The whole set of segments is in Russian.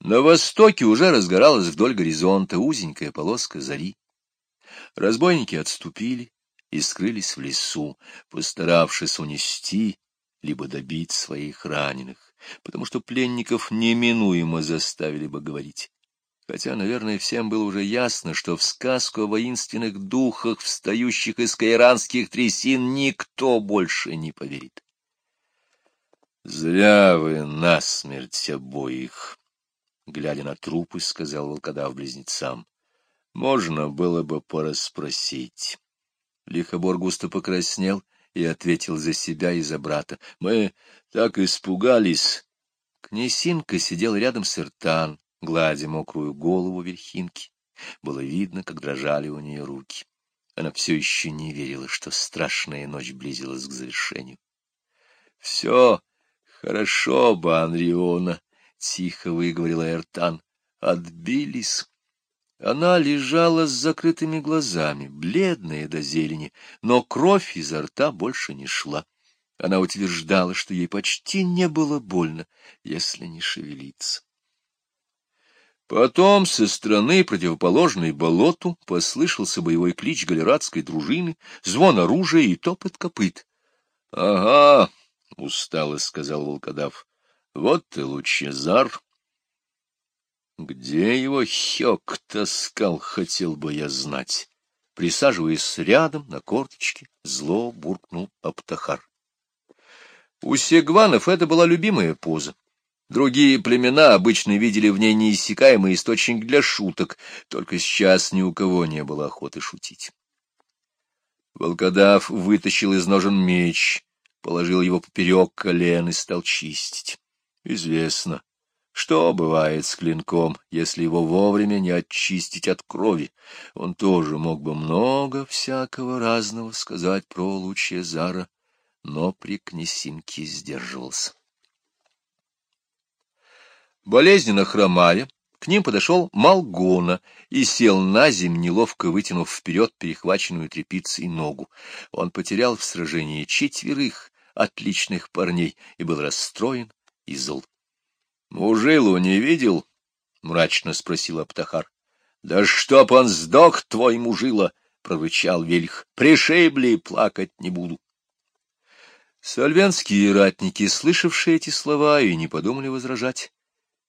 На востоке уже разгоралась вдоль горизонта узенькая полоска зари. Разбойники отступили и скрылись в лесу, постаравшись унести либо добить своих раненых, потому что пленников неминуемо заставили бы говорить. Хотя, наверное, всем было уже ясно, что в сказку о воинственных духах, встающих из кайранских трясин, никто больше не поверит. — Зря вы насмерть обоих, — глядя на трупы, сказал волкодав близнецам. — Можно было бы порасспросить. Лихобор густо покраснел и ответил за себя и за брата. — Мы так испугались. Князинка сидел рядом с Иртан, гладя мокрую голову Вельхинки. Было видно, как дрожали у нее руки. Она все еще не верила, что страшная ночь близилась к завершению. — Все хорошо, Банриона, — тихо выговорила Эртан. — Отбились. Она лежала с закрытыми глазами, бледная до зелени, но кровь изо рта больше не шла. Она утверждала, что ей почти не было больно, если не шевелиться. Потом со стороны, противоположной болоту, послышался боевой клич галератской дружины, звон оружия и топот копыт. — Ага, — устало сказал волкодав, — вот ты, Лучезар. Где его хёк таскал, хотел бы я знать. Присаживаясь рядом на корточке, зло буркнул Аптахар. У сегванов это была любимая поза. Другие племена обычно видели в ней неиссякаемый источник для шуток, только сейчас ни у кого не было охоты шутить. Волкодав вытащил из ножен меч, положил его поперек колен и стал чистить. Известно, что бывает с клинком, если его вовремя не очистить от крови. Он тоже мог бы много всякого разного сказать про Лучезара, но при князинке сдерживался. Болезненно хромая, к ним подошел Малгона и сел на земь, неловко вытянув вперед перехваченную тряпицей ногу. Он потерял в сражении четверых отличных парней и был расстроен и зол. — Мужилу не видел? — мрачно спросил Аптахар. — Да чтоб он сдох, твой мужила! — прорычал Вельх. — Пришибли, плакать не буду. Сальвянские ратники, слышавшие эти слова, и не подумали возражать.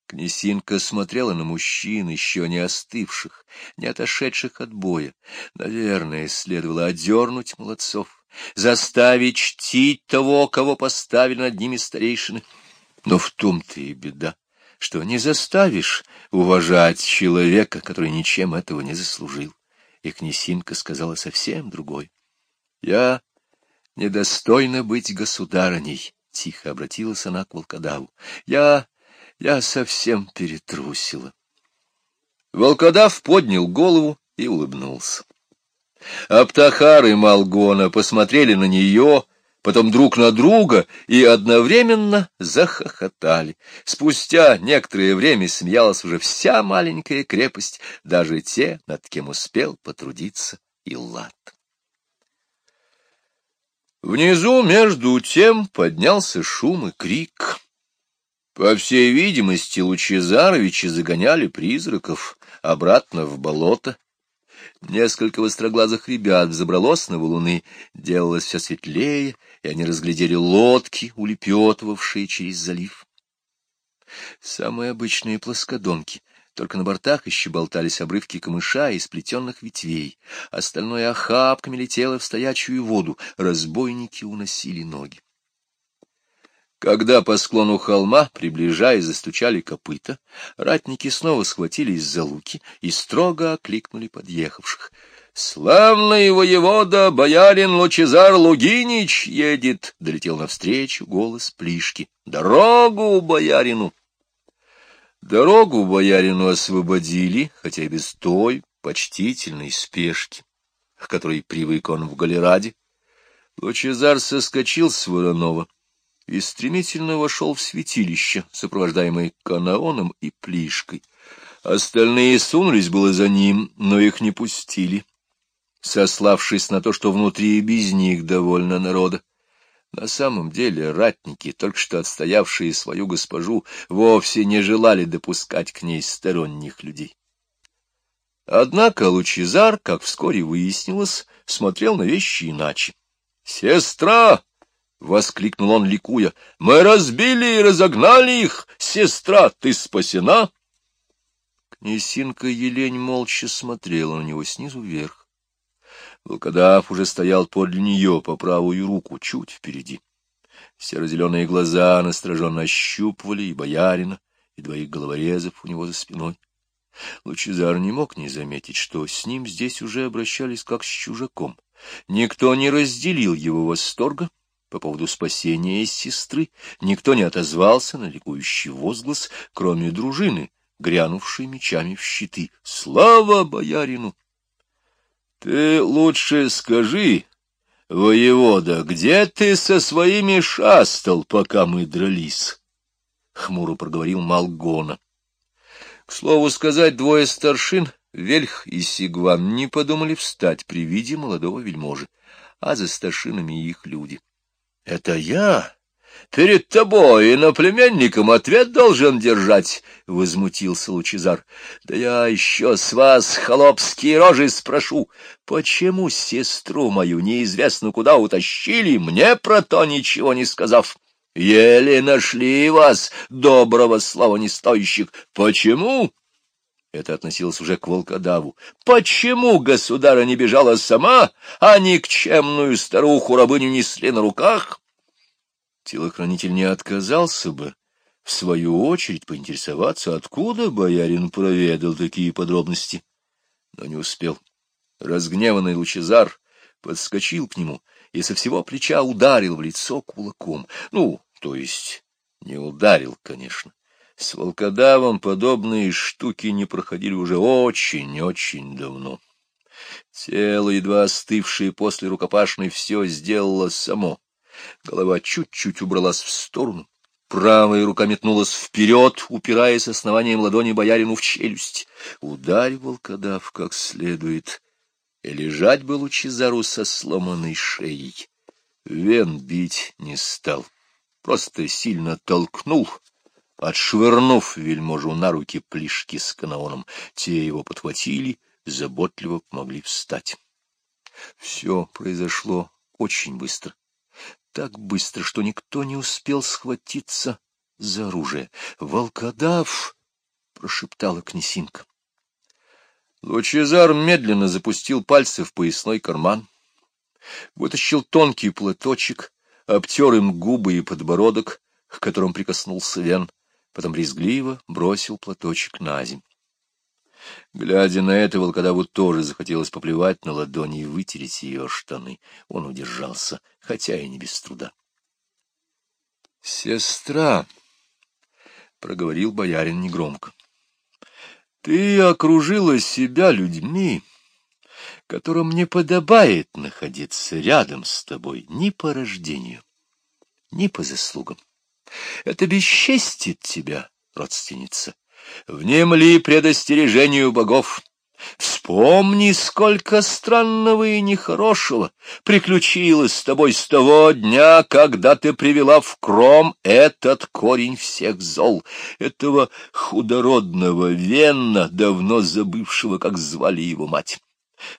Князинка смотрела на мужчин, еще не остывших, не отошедших от боя. Наверное, следовало одернуть молодцов, заставить чтить того, кого поставили над ними старейшины. Но в том-то и беда, что не заставишь уважать человека, который ничем этого не заслужил. И князинка сказала совсем другой. — Я недостойна быть государыней, — тихо обратилась она к волкодаву. — Я я совсем перетрусила. Волкодав поднял голову и улыбнулся. Аптахар и Малгона посмотрели на нее, потом друг на друга и одновременно захохотали. Спустя некоторое время смеялась уже вся маленькая крепость, даже те, над кем успел потрудиться Иллат. Внизу, между тем, поднялся шум и крик. По всей видимости, Лучезаровичи загоняли призраков обратно в болото. Несколько востроглазых ребят забралось на валуны, делалось все светлее, и они разглядели лодки, улепетывавшие через залив. Самые обычные плоскодонки, только на бортах еще болтались обрывки камыша и сплетенных ветвей, остальное охапками летело в стоячую воду, разбойники уносили ноги. Когда по склону холма, приближаясь, застучали копыта, ратники снова схватились за луки и строго окликнули подъехавших. — Славный воевода, боярин Лучезар Лугинич едет! — долетел навстречу голос Плишки. — Дорогу боярину! Дорогу боярину освободили, хотя и без той почтительной спешки, к которой привык он в Галераде. Лучезар соскочил с Воронова и стремительно вошел в святилище, сопровождаемый канаоном и плишкой. Остальные сунулись было за ним, но их не пустили, сославшись на то, что внутри и без них довольно народа. На самом деле ратники, только что отстоявшие свою госпожу, вовсе не желали допускать к ней сторонних людей. Однако Лучезар, как вскоре выяснилось, смотрел на вещи иначе. «Сестра!» — воскликнул он, ликуя. «Мы разбили и разогнали их! Сестра, ты спасена!» Князинка Елень молча смотрела на него снизу вверх. Волкодав уже стоял подле нее по правую руку, чуть впереди. Серо-зеленые глаза настороженно ощупывали и боярина, и двоих головорезов у него за спиной. Лучезар не мог не заметить, что с ним здесь уже обращались как с чужаком. Никто не разделил его восторга по поводу спасения сестры, никто не отозвался на ликующий возглас, кроме дружины, грянувшей мечами в щиты. «Слава боярину!» «Ты лучше скажи, воевода, где ты со своими шастал, пока мы дрались?» — хмуро проговорил Малгона. К слову сказать, двое старшин, Вельх и Сигван, не подумали встать при виде молодого вельможи, а за старшинами их люди. — Это я? Перед тобой и наплемянником ответ должен держать, — возмутился Лучезар. — Да я еще с вас, холопские рожи, спрошу, почему сестру мою неизвестно куда утащили, мне про то ничего не сказав? — Еле нашли вас, доброго слава не стоящих. Почему? Это относилось уже к волкодаву. Почему государа не бежала сама, а никчемную старуху-рабыню несли на руках? Телохранитель не отказался бы, в свою очередь, поинтересоваться, откуда боярин проведал такие подробности, но не успел. Разгневанный Лучезар подскочил к нему и со всего плеча ударил в лицо кулаком. Ну, то есть не ударил, конечно. С волкодавом подобные штуки не проходили уже очень-очень давно. Тело, едва остывшее после рукопашной, все сделало само. Голова чуть-чуть убралась в сторону. Правая рука метнулась вперед, упираясь основанием ладони боярину в челюсть. Ударь волкодав как следует, и лежать был Лучезару со сломанной шеей. Вен бить не стал, просто сильно толкнул, отшвырнув вельможу на руки плишки с канаоном. Те его подхватили, заботливо помогли встать. Все произошло очень быстро. Так быстро, что никто не успел схватиться за оружие. «Волкодав!» — прошептала князинка. Лучезар медленно запустил пальцы в поясной карман, вытащил тонкий платочек, обтер им губы и подбородок, к которым прикоснулся Вен, потом резгливо бросил платочек на земь. Глядя на это, волкодаву тоже захотелось поплевать на ладони и вытереть ее штаны. Он удержался, хотя и не без труда. — Сестра, — проговорил боярин негромко, ты окружила себя людьми, которым не подобает находиться рядом с тобой ни по рождению, ни по заслугам. Это бесчестит тебя, родственница. Внемли предостережению богов. Вспомни, сколько странного и нехорошего приключилось с тобой с того дня, когда ты привела в кром этот корень всех зол, этого худородного Венна, давно забывшего, как звали его мать.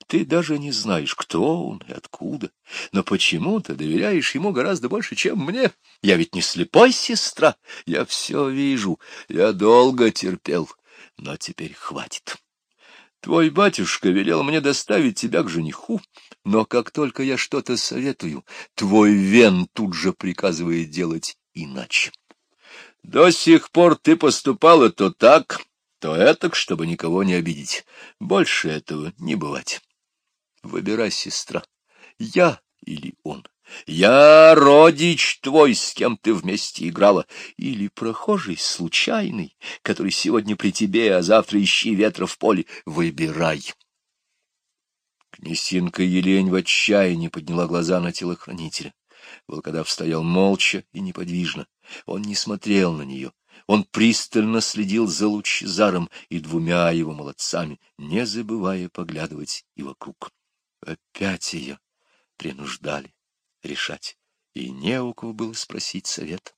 Ты даже не знаешь, кто он и откуда, но почему-то доверяешь ему гораздо больше, чем мне. Я ведь не слепой сестра, я все вижу, я долго терпел, но теперь хватит. Твой батюшка велел мне доставить тебя к жениху, но как только я что-то советую, твой вен тут же приказывает делать иначе. До сих пор ты поступала то так, то это, чтобы никого не обидеть. Больше этого не бывать. Выбирай, сестра, я или он. Я родич твой, с кем ты вместе играла, или прохожий случайный, который сегодня при тебе, а завтра ищи ветра в поле. Выбирай. Князинка Елень в отчаянии подняла глаза на телохранителя. Волкодав стоял молча и неподвижно. Он не смотрел на нее. Он пристально следил за Лучезаром и двумя его молодцами, не забывая поглядывать и вокруг. Опять ее принуждали решать. и не у кого было спросить совет.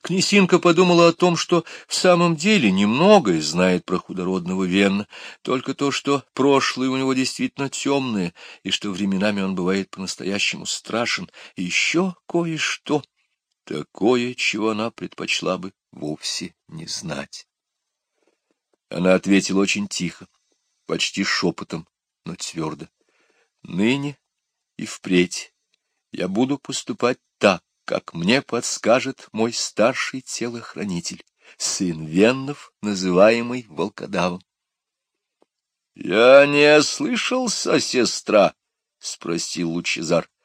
Князинка подумала о том, что в самом деле немногое знает про худородного Венна, только то, что прошлое у него действительно темное, и что временами он бывает по-настоящему страшен, и еще кое-что, такое, чего она предпочла бы вовсе не знать. Она ответила очень тихо, почти шепотом, но твердо. Ныне и впредь я буду поступать так, как мне подскажет мой старший телохранитель, сын Веннов, называемый Волкодавом. — Я не ослышался, сестра? — спросил Лучезар. —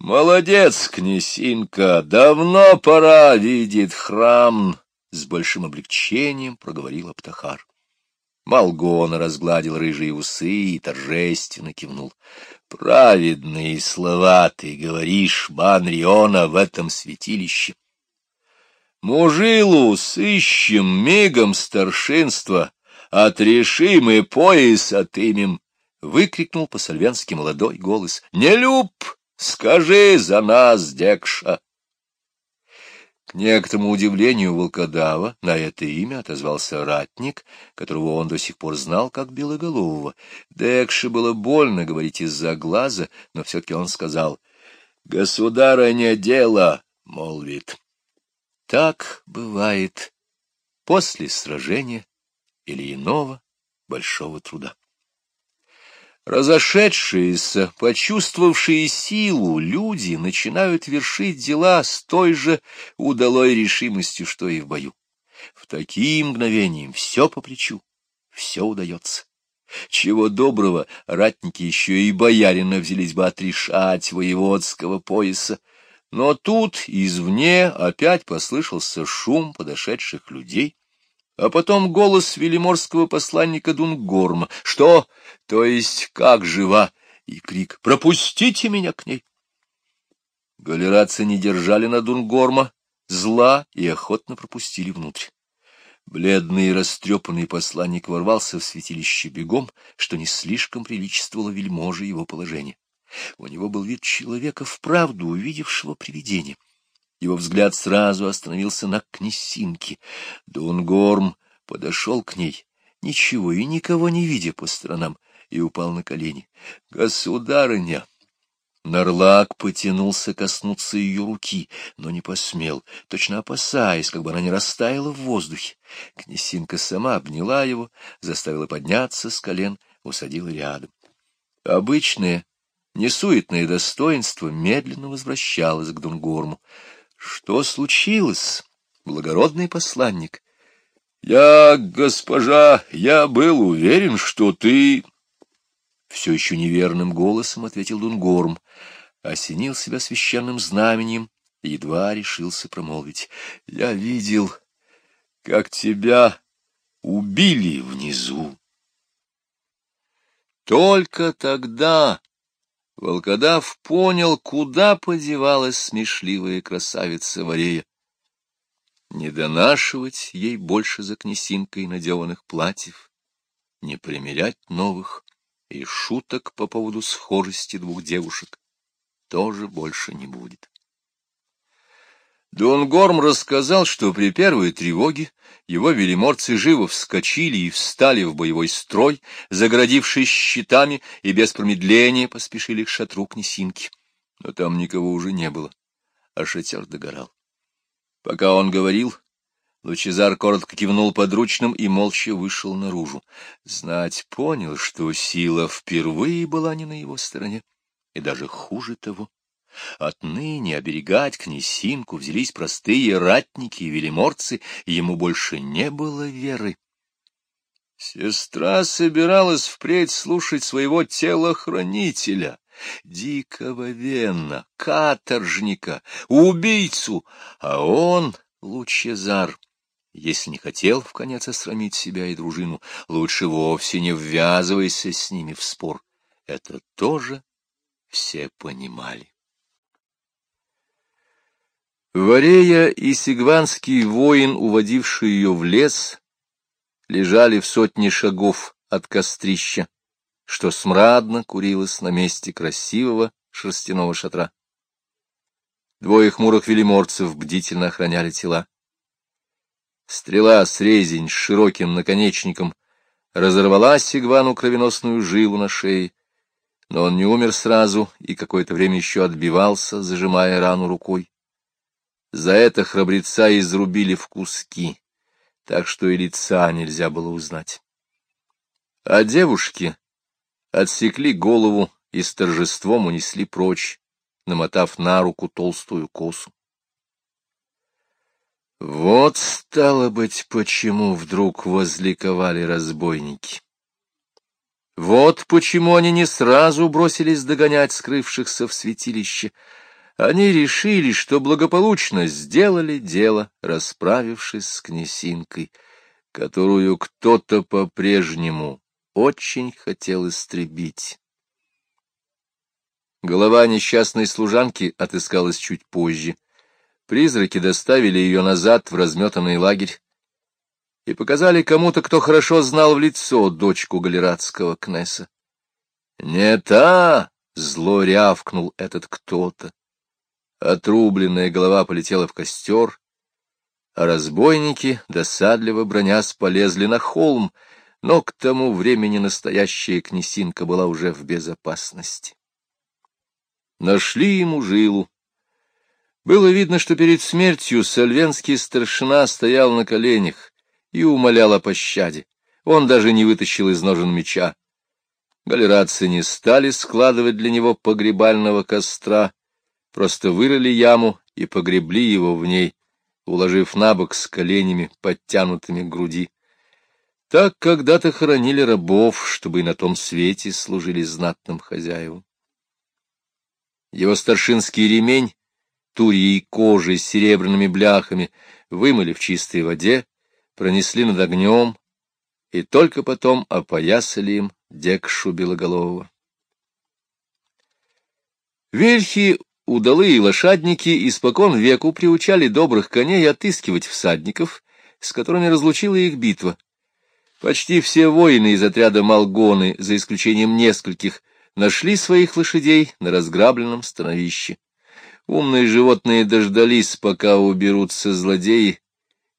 Молодец, князинка, давно пора видеть храм, — с большим облегчением проговорил Аптахар. Малгона разгладил рыжие усы и торжественно кивнул. Праведные слова ты говоришь, Банриона, в этом святилище. Мужилу сыщем мигом старшинства, отрешим и пояс отымем, — выкрикнул по-сальвянски молодой голос. — Не люб, скажи за нас, Декша! К некоторому удивлению волкодава на это имя отозвался ратник, которого он до сих пор знал как Белоголового. Декше было больно говорить из-за глаза, но все-таки он сказал, — Государыня дело, — молвит. Так бывает после сражения или иного большого труда. Разошедшиеся, почувствовавшие силу, люди начинают вершить дела с той же удалой решимостью, что и в бою. В такие мгновения все по плечу, все удается. Чего доброго, ратники еще и боярина взялись бы отрешать воеводского пояса. Но тут извне опять послышался шум подошедших людей, а потом голос велиморского посланника Дунгорма. «Что? То есть как жива?» И крик «Пропустите меня к ней!» Галерацы не держали на Дунгорма зла и охотно пропустили внутрь. Бледный и растрепанный посланник ворвался в святилище бегом, что не слишком приличествовало вельможе его положение. У него был вид человека, вправду увидевшего привидение. Его взгляд сразу остановился на князинке. Дунгорм подошел к ней, ничего и никого не видя по сторонам, и упал на колени. — Государыня! Нарлак потянулся коснуться ее руки, но не посмел, точно опасаясь, как бы она не растаяла в воздухе. Князинка сама обняла его, заставила подняться с колен, усадила рядом. Обычное, несуетное достоинство медленно возвращалось к Дунгорму. Что случилось, благородный посланник? Я, госпожа, я был уверен, что ты... Все еще неверным голосом ответил Дунгорм, осенил себя священным знаменем и едва решился промолвить. Я видел, как тебя убили внизу. Только тогда Волкодав понял, куда подевалась смешливая красавица Варея. Не донашивать ей больше за князинкой надеванных платьев, не примерять новых и шуток по поводу схожести двух девушек тоже больше не будет. Дунгорм рассказал, что при первой тревоге его велиморцы живо вскочили и встали в боевой строй, заградившись щитами, и без промедления поспешили к шатру князинки. Но там никого уже не было, а шатер догорал. Пока он говорил, Лучезар коротко кивнул подручным и молча вышел наружу. Знать понял, что сила впервые была не на его стороне, и даже хуже того. Отныне оберегать князинку взялись простые ратники и велиморцы, и ему больше не было веры. Сестра собиралась впредь слушать своего телохранителя, дикого вена, каторжника, убийцу, а он, Лучезар, если не хотел в конец осрамить себя и дружину, лучше вовсе не ввязывайся с ними в спор. Это тоже все понимали. Варея и сигванский воин, уводивший ее в лес, лежали в сотне шагов от кострища, что смрадно курилось на месте красивого шерстяного шатра. Двое хмурых велиморцев бдительно охраняли тела. Стрела с резень с широким наконечником разорвала Сигвану кровеносную жилу на шее, но он не умер сразу и какое-то время еще отбивался, зажимая рану рукой. За это храбреца изрубили в куски, так что и лица нельзя было узнать. А девушки отсекли голову и с торжеством унесли прочь, намотав на руку толстую косу. Вот, стало быть, почему вдруг возликовали разбойники. Вот почему они не сразу бросились догонять скрывшихся в святилище. Они решили, что благополучно сделали дело, расправившись с князинкой, которую кто-то по-прежнему очень хотел истребить. Голова несчастной служанки отыскалась чуть позже — Призраки доставили ее назад в разметанный лагерь и показали кому-то, кто хорошо знал в лицо дочку галератского кнесса. «Не та!» — зло рявкнул этот кто-то. Отрубленная голова полетела в костер, а разбойники, досадливо бронясь, полезли на холм, но к тому времени настоящая князинка была уже в безопасности. Нашли ему жилу, было видно, что перед смертью сальвенский старшина стоял на коленях и умолял о пощаде. Он даже не вытащил из ножен меча. Галератцы не стали складывать для него погребального костра, просто вырыли яму и погребли его в ней, уложив на бок с коленями, подтянутыми к груди. Так когда-то хоронили рабов, чтобы и на том свете служили знатным хозяевам. Его старшинский ремень турьей кожей с серебряными бляхами, вымыли в чистой воде, пронесли над огнем и только потом опоясали им декшу белоголового. Верхи, удалые лошадники испокон веку приучали добрых коней отыскивать всадников, с которыми разлучила их битва. Почти все воины из отряда Малгоны, за исключением нескольких, нашли своих лошадей на разграбленном становище. Умные животные дождались, пока уберутся злодеи,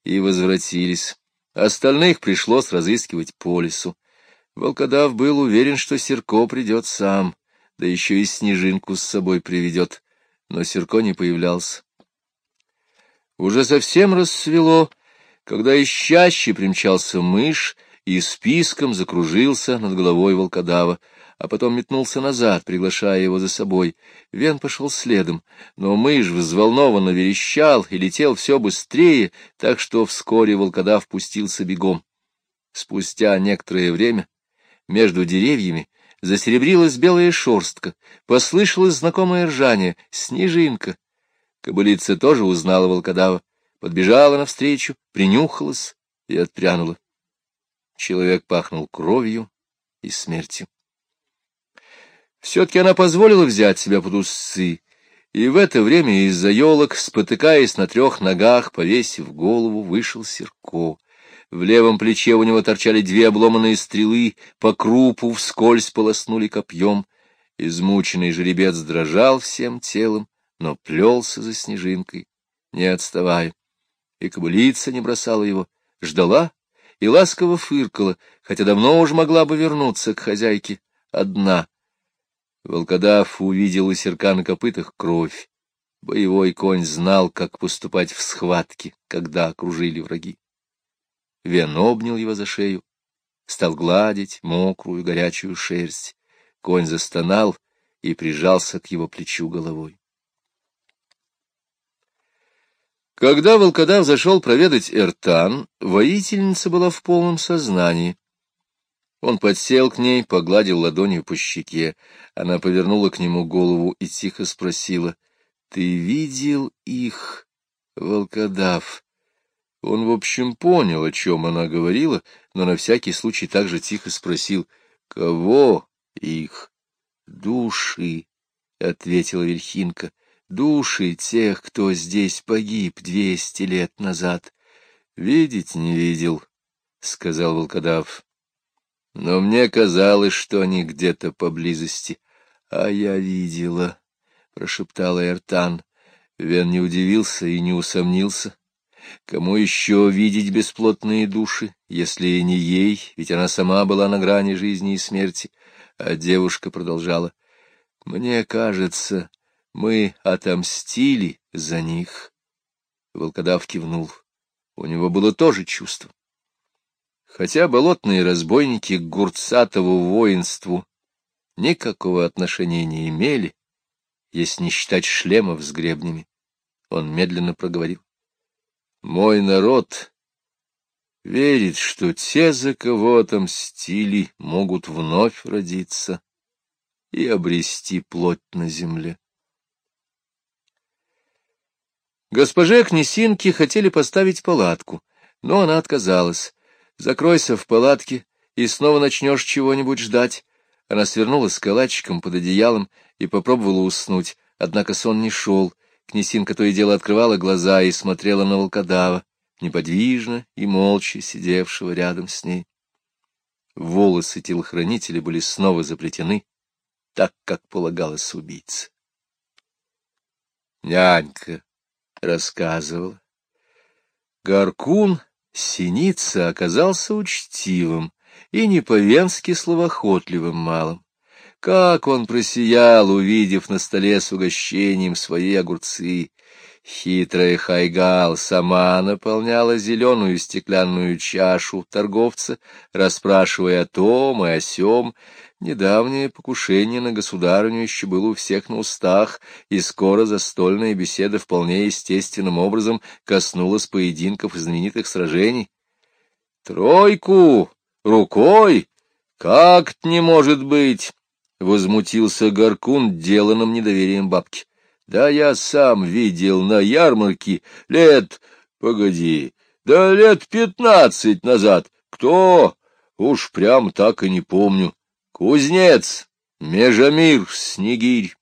и возвратились. Остальных пришлось разыскивать по лесу. Волкодав был уверен, что Серко придет сам, да еще и снежинку с собой приведет, но Серко не появлялся. Уже совсем рассвело, когда из чаще примчался мышь и списком закружился над головой волкодава а потом метнулся назад, приглашая его за собой. Вен пошел следом, но мышь взволнованно верещал и летел все быстрее, так что вскоре волкодав пустился бегом. Спустя некоторое время между деревьями засеребрилась белая шерстка, послышалось знакомое ржание — снежинка. Кобылица тоже узнала волкодава, подбежала навстречу, принюхалась и отпрянула. Человек пахнул кровью и смертью. Все-таки она позволила взять себя под усы, и в это время из-за елок, спотыкаясь на трех ногах, повесив голову, вышел Серко. В левом плече у него торчали две обломанные стрелы, по крупу вскользь полоснули копьем. Измученный жеребец дрожал всем телом, но плелся за снежинкой, не отставая. И кобылица не бросала его, ждала и ласково фыркала, хотя давно уж могла бы вернуться к хозяйке одна — Волкодав увидел у серка на копытах кровь. Боевой конь знал, как поступать в схватке, когда окружили враги. Вен обнял его за шею, стал гладить мокрую горячую шерсть. Конь застонал и прижался к его плечу головой. Когда волкодав зашел проведать Эртан, воительница была в полном сознании. Он подсел к ней, погладил ладонью по щеке. Она повернула к нему голову и тихо спросила, — Ты видел их, волкодав? Он, в общем, понял, о чем она говорила, но на всякий случай также тихо спросил, — Кого их? — Души, — ответила Вельхинка, — души тех, кто здесь погиб двести лет назад. — Видеть не видел, — сказал волкодав. Но мне казалось, что они где-то поблизости. — А я видела, — прошептала Эртан. Вен не удивился и не усомнился. Кому еще видеть бесплотные души, если не ей, ведь она сама была на грани жизни и смерти, а девушка продолжала. Мне кажется, мы отомстили за них. Волкодав кивнул. У него было тоже чувство. Хотя болотные разбойники к гурцатову воинству никакого отношения не имели, если не считать шлемов с гребнями, он медленно проговорил. Мой народ верит, что те, за кого отомстили, могут вновь родиться и обрести плоть на земле. Госпоже Кнесинке хотели поставить палатку, но она отказалась. Закройся в палатке, и снова начнешь чего-нибудь ждать. Она свернулась калачиком под одеялом и попробовала уснуть, однако сон не шел. Кнесинка то и дело открывала глаза и смотрела на волкодава, неподвижно и молча сидевшего рядом с ней. Волосы телохранителя были снова заплетены, так, как полагалось убийце. Нянька рассказывал. Гаркун Синица оказался учтивым и не по-венски словоохотливым малым. Как он просиял, увидев на столе с угощением свои огурцы! Хитрая Хайгал сама наполняла зеленую стеклянную чашу торговца, расспрашивая о том и о сём, Недавнее покушение на государыню еще было у всех на устах, и скоро застольная беседа вполне естественным образом коснулась поединков и знаменитых сражений. «Тройку! Рукой! Как-то не может быть!» — возмутился Горкун деланным недоверием бабки. «Да я сам видел на ярмарке лет... Погоди, да лет пятнадцать назад. Кто? Уж прям так и не помню». Кузнец, Межамир, Снегирь.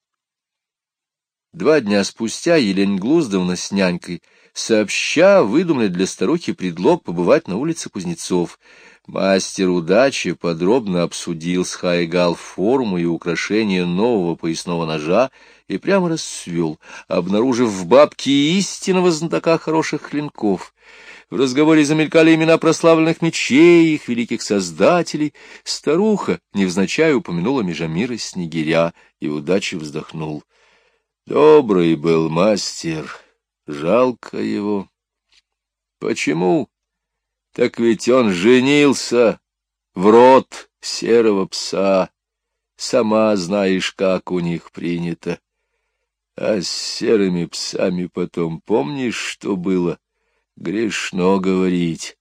Два дня спустя Елена Глуздовна с нянькой сообща выдумали для старухи предлог побывать на улице Кузнецов. Мастер удачи подробно обсудил с Хайгал форму и украшение нового поясного ножа и прямо расцвел, обнаружив в бабке истинного знатока хороших клинков — в разговоре замелькали имена прославленных мечей, их великих создателей. Старуха невзначай упомянула Межамира Снегиря, и удачи вздохнул. Добрый был мастер, жалко его. Почему? Так ведь он женился в рот серого пса. Сама знаешь, как у них принято. А с серыми псами потом помнишь, что было? — Грешно говорить,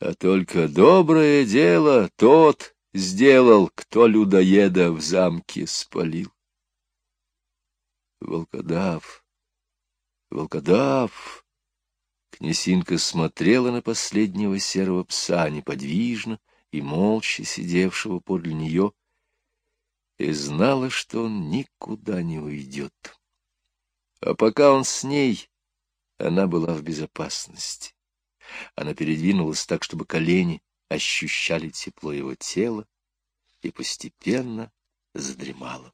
а только доброе дело тот сделал, кто людоеда в замке спалил. Волкодав, волкодав! Князинка смотрела на последнего серого пса неподвижно и молча сидевшего подле нее, и знала, что он никуда не уйдет. А пока он с ней, она была в безопасности. Она передвинулась так, чтобы колени ощущали тепло его тела, и постепенно задремала.